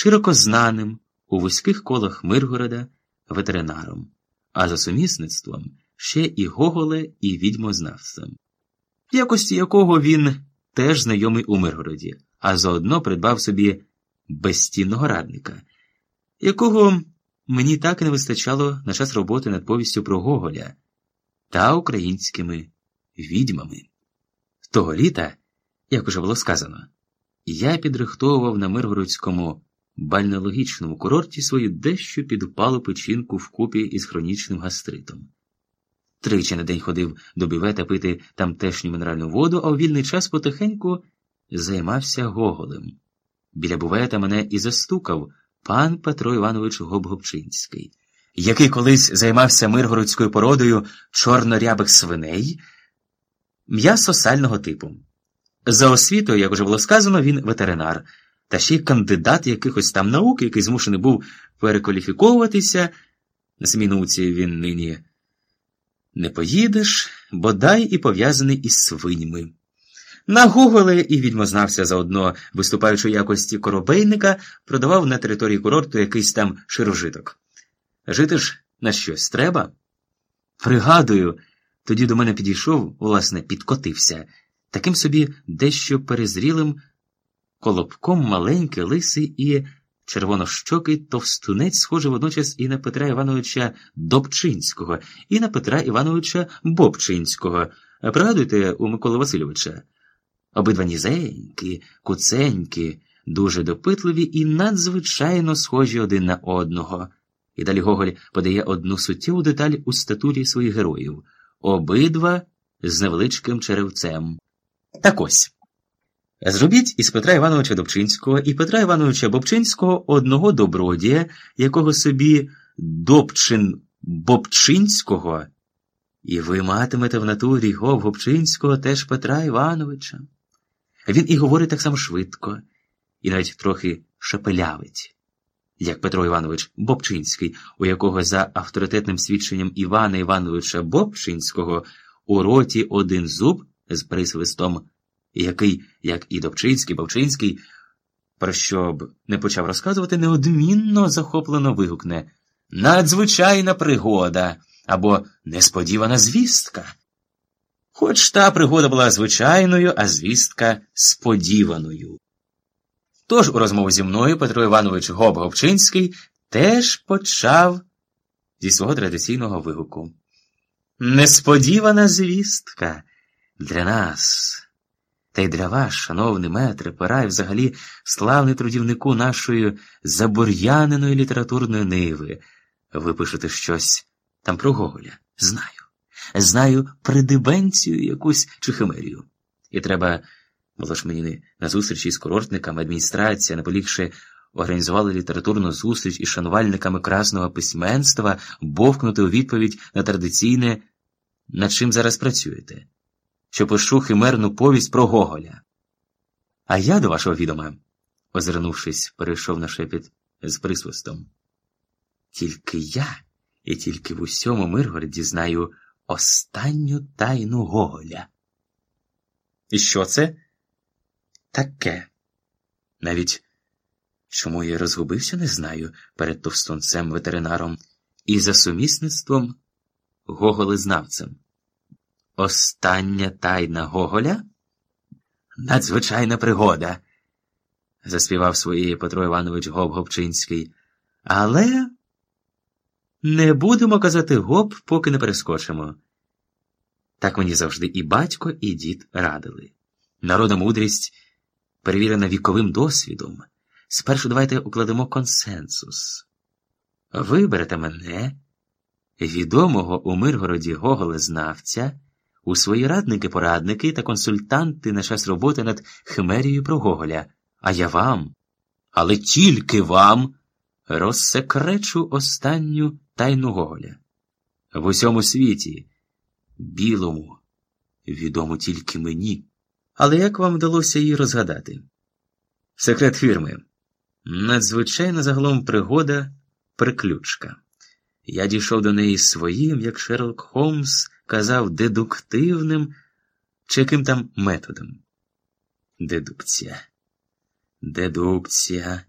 широко знаним у вузьких колах Миргорода ветеринаром, а за сумісництвом ще і Гоголе, і відьмознавцем, в якості якого він теж знайомий у Миргороді, а заодно придбав собі безстінного радника, якого мені так і не вистачало на час роботи над повістю про Гоголя та українськими відьмами. Того літа, як уже було сказано, я підрихтовував на Миргородському бальнеологічному курорті свою дещо підпалу печінку вкупі із хронічним гастритом. Тричі на день ходив до бівета пити тамтешню мінеральну воду, а у вільний час потихеньку займався Гоголем. Біля бувета мене і застукав пан Петро Іванович Гобгобчинський, який колись займався миргородською породою чорнорябих свиней, м'ясо сального типу. За освітою, як уже було сказано, він ветеринар, та ще й кандидат якихось там наук, який змушений був перекваліфіковуватися. На самій науці він нині не поїдеш, бодай і пов'язаний із свиньми. На Гоголе і відьмознався заодно, виступаючи в якості коробейника, продавав на території курорту якийсь там широжиток. Жити ж на щось треба? Пригадую, тоді до мене підійшов, власне, підкотився, таким собі дещо перезрілим колобком маленький, лисий і червонощокий товстунець, схожий водночас і на Петра Івановича Добчинського, і на Петра Івановича Бобчинського. Пригадуйте у Миколи Васильовича. Обидва нізенькі, куценькі, дуже допитливі і надзвичайно схожі один на одного. І далі Гоголь подає одну суттєву деталь у статурі своїх героїв обидва з невеличким черевцем. Так ось. Зробіть із Петра Івановича Добчинського і Петра Івановича Бобчинського одного добродія, якого собі Добчин Бобчинського, і ви матимете в натурі Гов Гобчинського теж Петра Івановича. Він і говорить так само швидко, і навіть трохи шепелявить, як Петро Іванович Бобчинський, у якого за авторитетним свідченням Івана Івановича Бобчинського у роті один зуб з присвистом який, як і Добчинський, Бовчинський, про що б не почав розказувати, неодмінно захоплено вигукне Надзвичайна пригода або несподівана звістка. Хоч та пригода була звичайною, а звістка сподіваною. Тож у розмову зі мною Петро Іванович Гоб-Говчинський теж почав зі свого традиційного вигуку. Несподівана звістка для нас. Та й для вас, шановний метре, пора і взагалі славний трудівнику нашої забур'яненої літературної ниви. Ви пишете щось там про Гоголя. Знаю. Знаю придибенцію якусь чи химерію. І треба, було ж мені на зустрічі з курортниками адміністрація, наполігши, організували літературну зустріч із шанувальниками красного письменства, бовкнути у відповідь на традиційне, над чим зараз працюєте що пишу химерну повість про Гоголя. А я до вашого відома, озирнувшись, перейшов на шепіт з присвистом. Тільки я і тільки в усьому Миргороді знаю останню тайну Гоголя. І що це? Таке. Навіть чому я розгубився, не знаю перед товстунцем ветеринаром і за сумісництвом Гоголезнавцем. Остання тайна Гоголя? Надзвичайна пригода, заспівав своєї Петро Іванович Гоб-Гобчинський. Але не будемо казати гоп, поки не перескочимо. Так мені завжди і батько, і дід радили. Народна мудрість перевірена віковим досвідом. Спершу давайте укладемо консенсус. Виберете мене, відомого у Миргороді Гоголезнавця, у свої радники, порадники та консультанти на час роботи над химерією про Гоголя, а я вам, але тільки вам розсекречу останню тайну Гоголя. В усьому світі, білому, відомо тільки мені. Але як вам вдалося її розгадати? Секрет фірми. Надзвичайна загалом пригода приключка. Я дійшов до неї своїм, як Шерлок Холмс казав, дедуктивним чи яким там методом. Дедукція. Дедукція.